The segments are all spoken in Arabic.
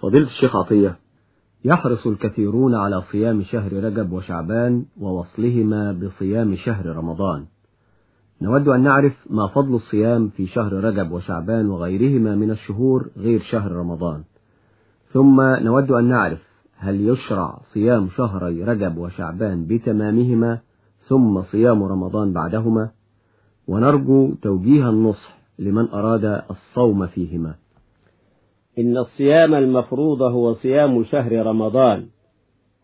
فضيلة الشيخ عطية يحرص الكثيرون على صيام شهر رجب وشعبان ووصلهما بصيام شهر رمضان. نود أن نعرف ما فضل الصيام في شهر رجب وشعبان وغيرهما من الشهور غير شهر رمضان. ثم نود أن نعرف هل يشرع صيام شهري رجب وشعبان بتمامهما ثم صيام رمضان بعدهما. ونرجو توجيه النصح لمن أراد الصوم فيهما. إن الصيام المفروض هو صيام شهر رمضان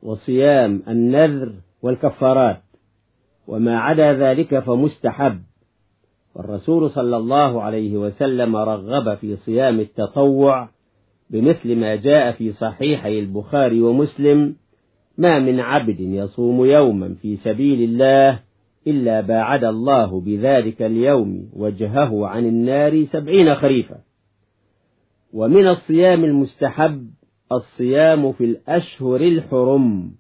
وصيام النذر والكفارات وما عدا ذلك فمستحب. والرسول صلى الله عليه وسلم رغب في صيام التطوع بمثل ما جاء في صحيحي البخاري ومسلم ما من عبد يصوم يوما في سبيل الله إلا باعد الله بذلك اليوم وجهه عن النار سبعين خريفا ومن الصيام المستحب الصيام في الأشهر الحرم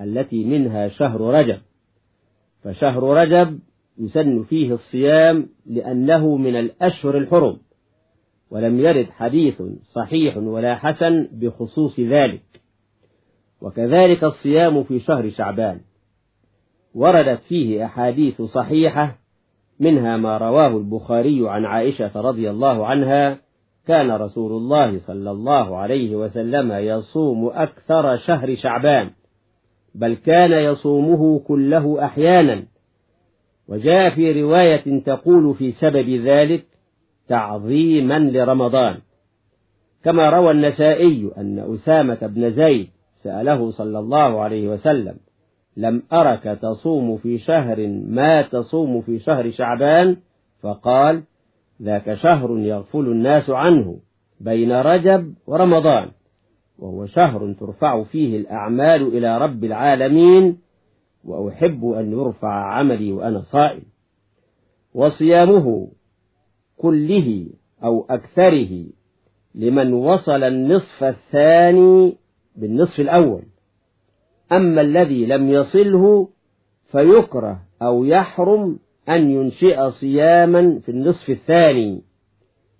التي منها شهر رجب. فشهر رجب يسن فيه الصيام لأنه من الأشهر الحرم ولم يرد حديث صحيح ولا حسن بخصوص ذلك. وكذلك الصيام في شهر شعبان. وردت فيه أحاديث صحيحة منها ما رواه البخاري عن عائشة رضي الله عنها كان رسول الله صلى الله عليه وسلم يصوم أكثر شهر شعبان بل كان يصومه كله أحيانا. وجاء في رواية تقول في سبب ذلك تعظيما لرمضان. كما روى النسائي أن أسامة بن زيد سأله صلى الله عليه وسلم لم أرك تصوم في شهر ما تصوم في شهر شعبان؟ فقال ذاك شهر يغفل الناس عنه بين رجب ورمضان وهو شهر ترفع فيه الأعمال إلى رب العالمين وأحب أن يرفع عملي وأنا صائم. وصيامه كله أو أكثره لمن وصل النصف الثاني بالنصف الأول. أما الذي لم يصله فيكره أو يحرم أن ينشئ صياما في النصف الثاني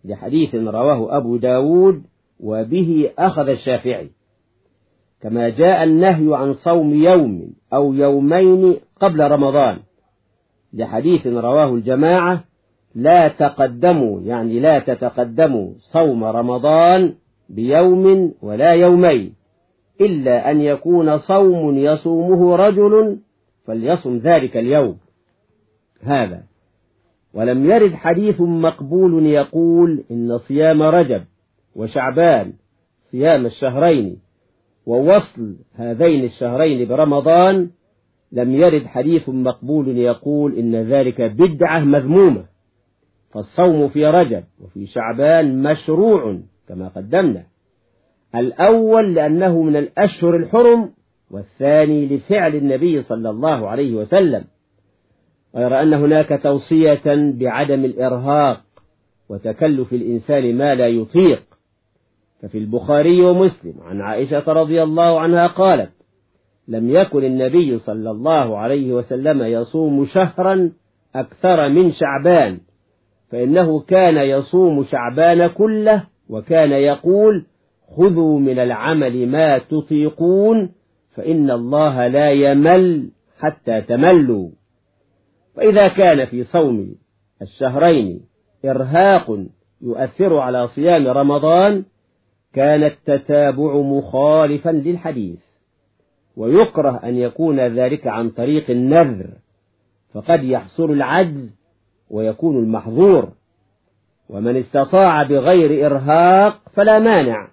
لحديث رواه أبو داود وبه أخذ الشافعي. كما جاء النهي عن صوم يوم أو يومين قبل رمضان لحديث رواه الجماعة لا تقدموا يعني لا تتقدموا صوم رمضان بيوم ولا يومين إلا أن يكون صوم يصومه رجل فليصم ذلك اليوم. هذا. ولم يرد حديث مقبول يقول إن صيام رجب وشعبان صيام الشهرين ووصل هذين الشهرين برمضان لم يرد حديث مقبول يقول إن ذلك بدعة مذمومة. فالصوم في رجب وفي شعبان مشروع كما قدمنا. الأول لأنه من الأشهر الحرم والثاني لفعل النبي صلى الله عليه وسلم. غير أن هناك توصية بعدم الإرهاق وتكلف الإنسان ما لا يطيق. ففي البخاري ومسلم عن عائشة رضي الله عنها قالت لم يكن النبي صلى الله عليه وسلم يصوم شهرا أكثر من شعبان فإنه كان يصوم شعبان كله وكان يقول خذوا من العمل ما تطيقون فإن الله لا يمل حتى تملوا. فإذا كان في صوم الشهرين إرهاق يؤثر على صيام رمضان كان التتابع مخالفا للحديث ويكره أن يكون ذلك عن طريق النذر فقد يحصل العجز ويكون المحظور ومن استطاع بغير إرهاق فلا مانع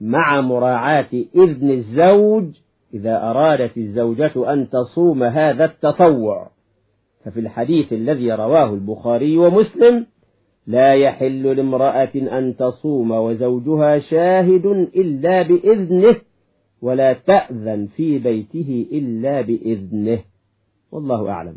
مع مراعاة إذن الزوج إذا أرادت الزوجة أن تصوم هذا التطوع. ففي الحديث الذي رواه البخاري ومسلم لا يحل لامرأة أن تصوم وزوجها شاهد إلا بإذنه ولا تأذن في بيته إلا بإذنه. والله أعلم.